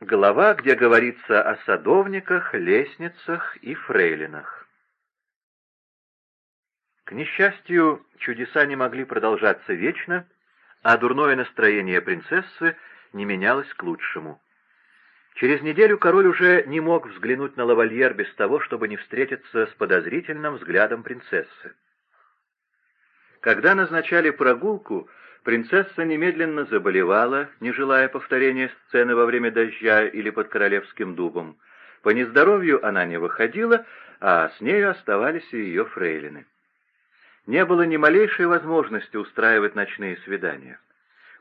Глава, где говорится о садовниках, лестницах и фрейлинах. К несчастью, чудеса не могли продолжаться вечно, а дурное настроение принцессы не менялось к лучшему. Через неделю король уже не мог взглянуть на лавальер без того, чтобы не встретиться с подозрительным взглядом принцессы. Когда назначали прогулку, Принцесса немедленно заболевала, не желая повторения сцены во время дождя или под королевским дубом. По нездоровью она не выходила, а с нею оставались и ее фрейлины. Не было ни малейшей возможности устраивать ночные свидания.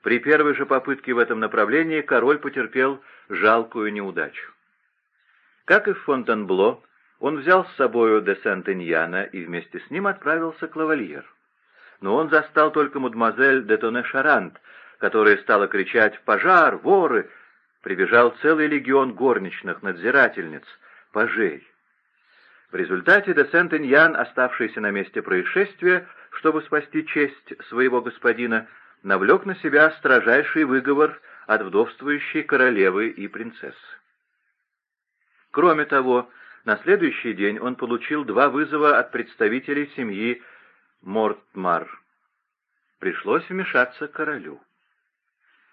При первой же попытке в этом направлении король потерпел жалкую неудачу. Как и в Фонтенбло, он взял с собою де Сент-Иньяна и вместе с ним отправился к лавальер но он застал только мадемуазель де Тоне-Шарант, которая стала кричать «Пожар! Воры!» Прибежал целый легион горничных, надзирательниц, пажей. В результате де Сент-Иньян, оставшийся на месте происшествия, чтобы спасти честь своего господина, навлек на себя строжайший выговор от вдовствующей королевы и принцессы. Кроме того, на следующий день он получил два вызова от представителей семьи Мортмар. Пришлось вмешаться королю.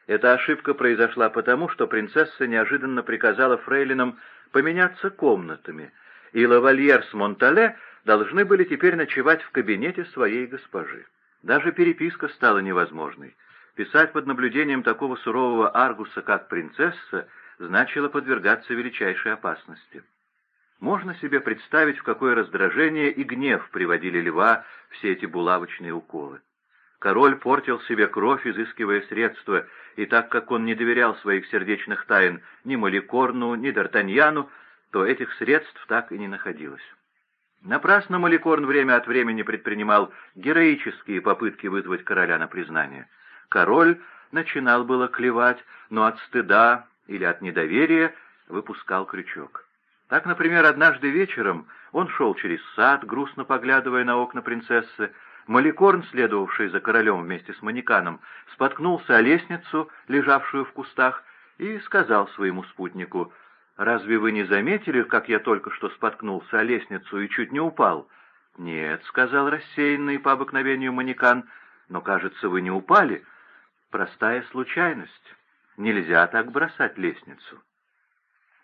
Эта ошибка произошла потому, что принцесса неожиданно приказала фрейлинам поменяться комнатами, и лавальер с Монтале должны были теперь ночевать в кабинете своей госпожи. Даже переписка стала невозможной. Писать под наблюдением такого сурового аргуса, как принцесса, значило подвергаться величайшей опасности. Можно себе представить, в какое раздражение и гнев приводили льва все эти булавочные уколы. Король портил себе кровь, изыскивая средства, и так как он не доверял своих сердечных тайн ни Маликорну, ни Д'Артаньяну, то этих средств так и не находилось. Напрасно Маликорн время от времени предпринимал героические попытки вызвать короля на признание. Король начинал было клевать, но от стыда или от недоверия выпускал крючок. Так, например, однажды вечером он шел через сад, грустно поглядывая на окна принцессы. Маликорн, следовавший за королем вместе с манеканом, споткнулся о лестницу, лежавшую в кустах, и сказал своему спутнику, «Разве вы не заметили, как я только что споткнулся о лестницу и чуть не упал?» «Нет», — сказал рассеянный по обыкновению манекан, «но, кажется, вы не упали. Простая случайность. Нельзя так бросать лестницу».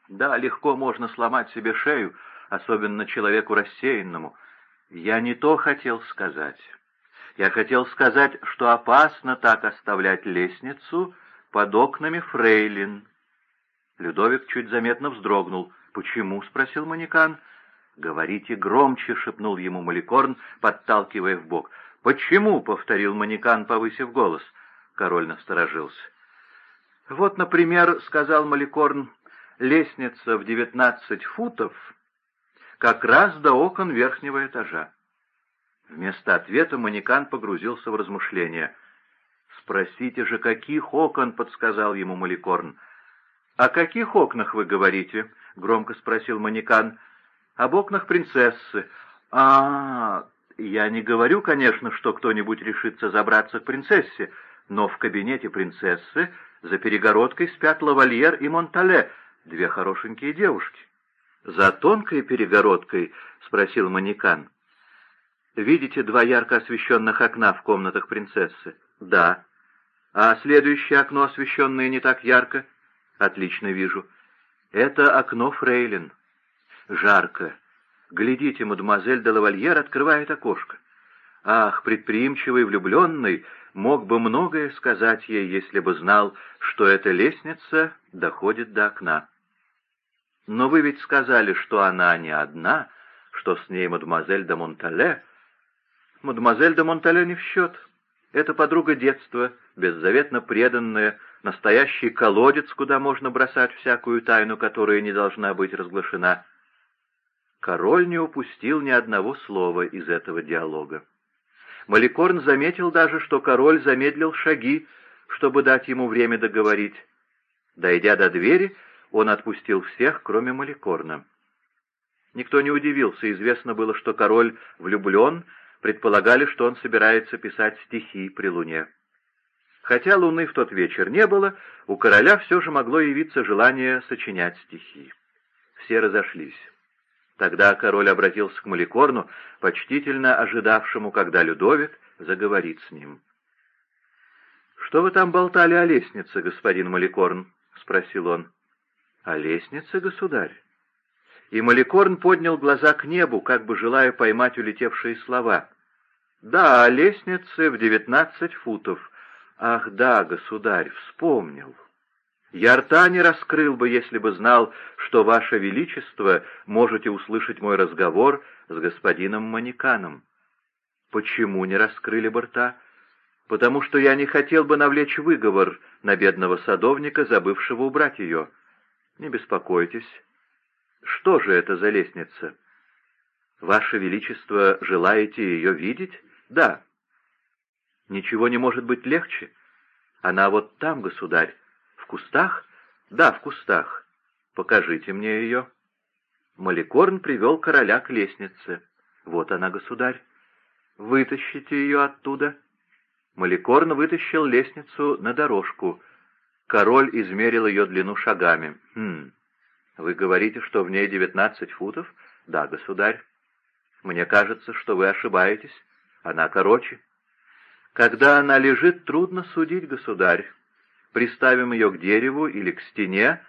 Да, легко можно сломать себе шею, особенно человеку рассеянному. Я не то хотел сказать. Я хотел сказать, что опасно так оставлять лестницу под окнами фрейлин. Людовик чуть заметно вздрогнул. «Почему?» — спросил манекан. «Говорите громче», — шепнул ему Маликорн, подталкивая в бок. «Почему?» — повторил манекан, повысив голос. Король насторожился. «Вот, например, — сказал Маликорн, лестница в девятнадцать футов как раз до окон верхнего этажа. Вместо ответа манекан погрузился в размышления. «Спросите же, каких окон?» — подсказал ему Маликорн. «О каких окнах вы говорите?» — громко спросил манекан. «Об окнах принцессы». «А, -а, я не говорю, конечно, что кто-нибудь решится забраться к принцессе, но в кабинете принцессы за перегородкой спят лавальер и Монтале, две хорошенькие девушки. «За тонкой перегородкой?» — спросил манекан. «Видите два ярко освещенных окна в комнатах принцессы?» «Да». «А следующее окно, освещенное не так ярко?» «Отлично вижу. Это окно Фрейлин. Жарко. Глядите, мадемуазель де лавальер открывает окошко. Ах, предприимчивый влюбленный мог бы многое сказать ей, если бы знал, что эта лестница доходит до окна. Но вы ведь сказали, что она не одна, что с ней мадемуазель де Монтале. Мадемуазель де Монтале не в счет. Это подруга детства, беззаветно преданная, настоящий колодец, куда можно бросать всякую тайну, которая не должна быть разглашена. Король не упустил ни одного слова из этого диалога. Маликорн заметил даже, что король замедлил шаги, чтобы дать ему время договорить. Дойдя до двери, он отпустил всех, кроме Маликорна. Никто не удивился, известно было, что король влюблен, предполагали, что он собирается писать стихи при луне. Хотя луны в тот вечер не было, у короля все же могло явиться желание сочинять стихи. Все разошлись. Тогда король обратился к Маликорну, почтительно ожидавшему, когда Людовик заговорит с ним. «Что вы там болтали о лестнице, господин Маликорн?» — спросил он. «О лестнице, государь?» И Маликорн поднял глаза к небу, как бы желая поймать улетевшие слова. «Да, о лестнице в девятнадцать футов. Ах да, государь, вспомнил. Я рта не раскрыл бы, если бы знал, что, Ваше Величество, можете услышать мой разговор с господином Манеканом. Почему не раскрыли бы рта? Потому что я не хотел бы навлечь выговор на бедного садовника, забывшего убрать ее. Не беспокойтесь. Что же это за лестница? Ваше Величество, желаете ее видеть? Да. Ничего не может быть легче. Она вот там, государь. В кустах? Да, в кустах. Покажите мне ее. Маликорн привел короля к лестнице. Вот она, государь. Вытащите ее оттуда. Маликорн вытащил лестницу на дорожку. Король измерил ее длину шагами. «Хм, вы говорите, что в ней девятнадцать футов?» «Да, государь. Мне кажется, что вы ошибаетесь. Она короче». «Когда она лежит, трудно судить, государь. Приставим ее к дереву или к стене,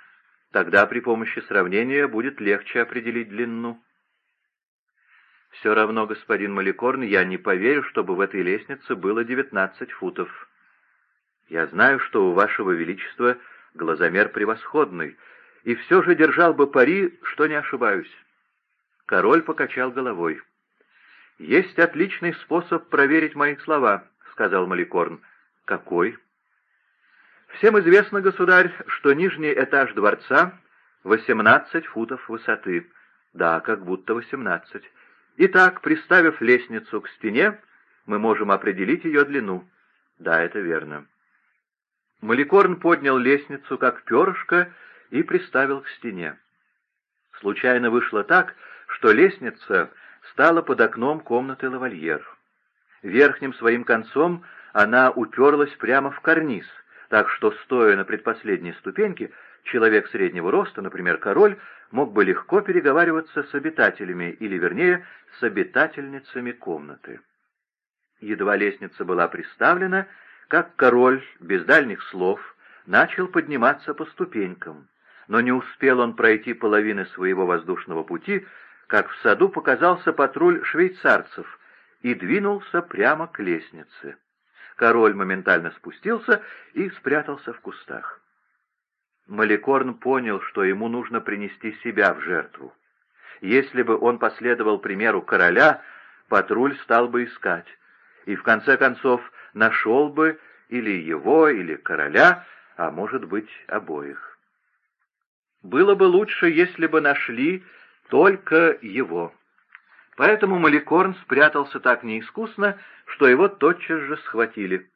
тогда при помощи сравнения будет легче определить длину». «Все равно, господин Маликорн, я не поверю, чтобы в этой лестнице было девятнадцать футов. Я знаю, что у вашего величества глазомер превосходный, и все же держал бы пари, что не ошибаюсь». Король покачал головой. «Есть отличный способ проверить мои слова», — сказал Маликорн. «Какой?» «Всем известно, государь, что нижний этаж дворца — восемнадцать футов высоты. Да, как будто восемнадцать. Итак, приставив лестницу к стене, мы можем определить ее длину. Да, это верно. Маликорн поднял лестницу, как перышко, и приставил к стене. Случайно вышло так, что лестница стала под окном комнаты лавальер. Верхним своим концом она уперлась прямо в карниз, так что, стоя на предпоследней ступеньке, человек среднего роста, например, король, мог бы легко переговариваться с обитателями, или, вернее, с обитательницами комнаты. Едва лестница была приставлена, как король, без дальних слов, начал подниматься по ступенькам. Но не успел он пройти половины своего воздушного пути, как в саду показался патруль швейцарцев и двинулся прямо к лестнице. Король моментально спустился и спрятался в кустах. Маликорн понял, что ему нужно принести себя в жертву. Если бы он последовал примеру короля, патруль стал бы искать, и в конце концов нашел бы или его, или короля, а может быть обоих. Было бы лучше, если бы нашли только его. Поэтому Маликорн спрятался так неискусно, что его тотчас же схватили.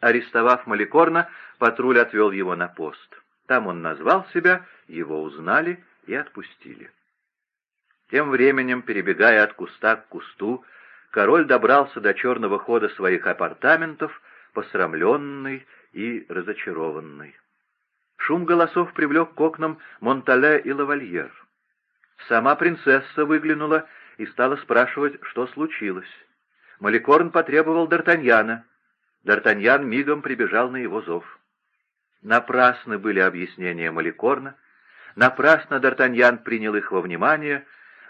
Арестовав Маликорна, патруль отвел его на пост. Там он назвал себя, его узнали и отпустили. Тем временем, перебегая от куста к кусту, король добрался до черного хода своих апартаментов, посрамленный и разочарованный. Шум голосов привлек к окнам Монтале и Лавальер. Сама принцесса выглянула и стала спрашивать, что случилось. Маликорн потребовал Д'Артаньяна. Д'Артаньян мигом прибежал на его зов. Напрасны были объяснения Маликорна, напрасно Д'Артаньян принял их во внимание,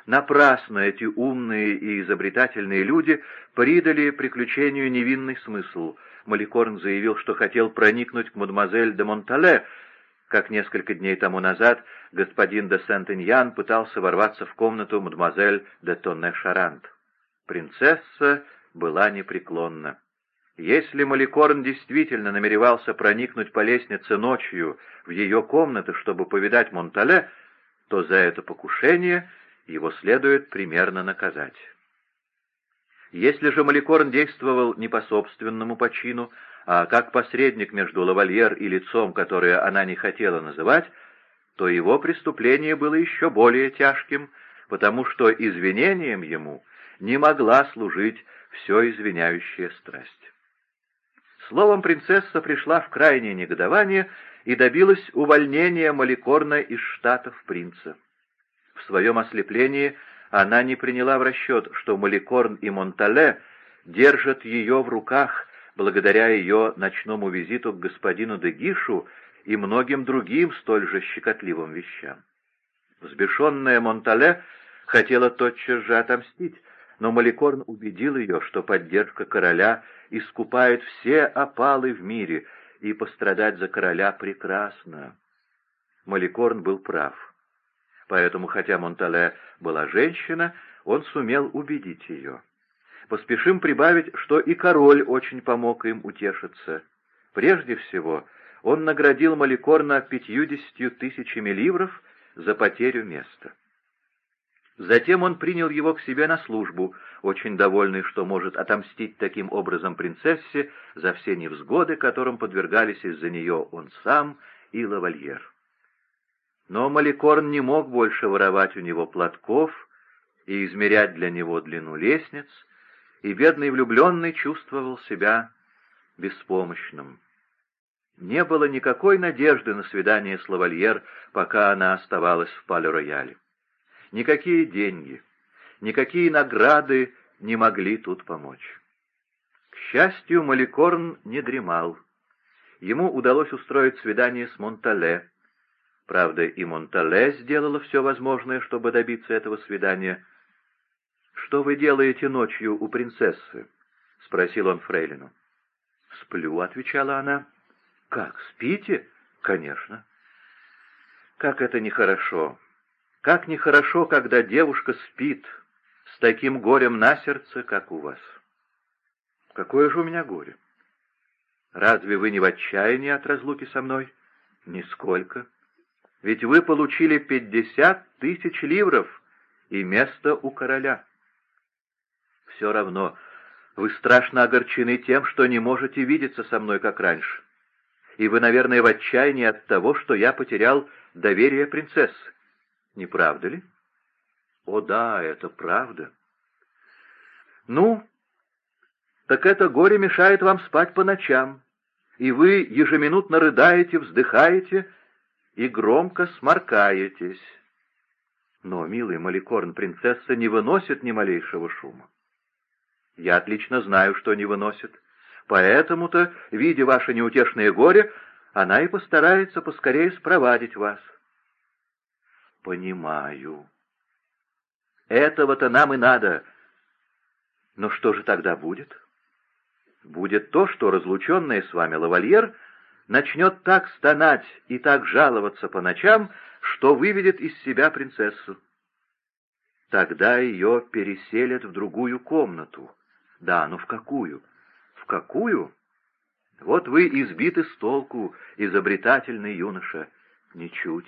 напрасно эти умные и изобретательные люди придали приключению невинный смысл. Маликорн заявил, что хотел проникнуть к мадемуазель де Монтале, как несколько дней тому назад господин де Сент-Иньян пытался ворваться в комнату мадемуазель де Тонне-Шарант. Принцесса была непреклонна. Если Маликорн действительно намеревался проникнуть по лестнице ночью в ее комнату, чтобы повидать Монтале, то за это покушение его следует примерно наказать. Если же Маликорн действовал не по собственному почину, а как посредник между лавальер и лицом, которое она не хотела называть, то его преступление было еще более тяжким, потому что извинением ему не могла служить все извиняющая страсть. Словом, принцесса пришла в крайнее негодование и добилась увольнения Маликорна из штатов принца. В своем ослеплении она не приняла в расчет, что Маликорн и Монтале держат ее в руках благодаря ее ночному визиту к господину Дегишу и многим другим столь же щекотливым вещам. Взбешенная Монтале хотела тотчас же отомстить, но Маликорн убедил ее, что поддержка короля искупает все опалы в мире, и пострадать за короля прекрасно. Маликорн был прав. Поэтому, хотя Монтале была женщина, он сумел убедить ее. Поспешим прибавить, что и король очень помог им утешиться. Прежде всего, он наградил Маликорна пятьюдесятью тысячами ливров за потерю места. Затем он принял его к себе на службу, очень довольный, что может отомстить таким образом принцессе за все невзгоды, которым подвергались из-за нее он сам и лавальер. Но Маликорн не мог больше воровать у него платков и измерять для него длину лестниц, и бедный влюбленный чувствовал себя беспомощным. Не было никакой надежды на свидание с лавальер, пока она оставалась в Пале-Рояле. Никакие деньги, никакие награды не могли тут помочь. К счастью, Маликорн не дремал. Ему удалось устроить свидание с Монтале. Правда, и Монтале сделала все возможное, чтобы добиться этого свидания. «Что вы делаете ночью у принцессы?» — спросил он Фрейлину. «Сплю», — отвечала она. «Как, спите?» «Конечно». «Как это нехорошо! Как нехорошо, когда девушка спит с таким горем на сердце, как у вас!» «Какое же у меня горе!» «Разве вы не в отчаянии от разлуки со мной?» «Нисколько. Ведь вы получили пятьдесят тысяч ливров и место у короля». «Все равно, вы страшно огорчены тем, что не можете видеться со мной, как раньше и вы, наверное, в отчаянии от того, что я потерял доверие принцессы. Не правда ли? О да, это правда. Ну, так это горе мешает вам спать по ночам, и вы ежеминутно рыдаете, вздыхаете и громко сморкаетесь. Но, милый Маликорн, принцесса не выносит ни малейшего шума. Я отлично знаю, что не выносит. Поэтому-то, видя ваше неутешное горе, она и постарается поскорее спровадить вас. Понимаю. Этого-то нам и надо. Но что же тогда будет? Будет то, что разлученная с вами лавальер начнет так стонать и так жаловаться по ночам, что выведет из себя принцессу. Тогда ее переселят в другую комнату. Да, но в какую? — в какую? Вот вы избиты с толку, изобретательный юноша. Ничуть.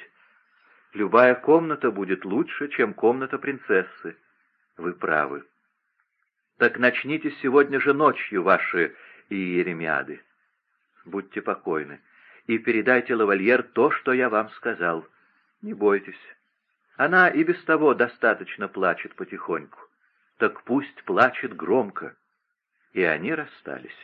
Любая комната будет лучше, чем комната принцессы. Вы правы. Так начните сегодня же ночью ваши иеремиады. Будьте покойны. И передайте лавальер то, что я вам сказал. Не бойтесь. Она и без того достаточно плачет потихоньку. Так пусть плачет громко и они расстались.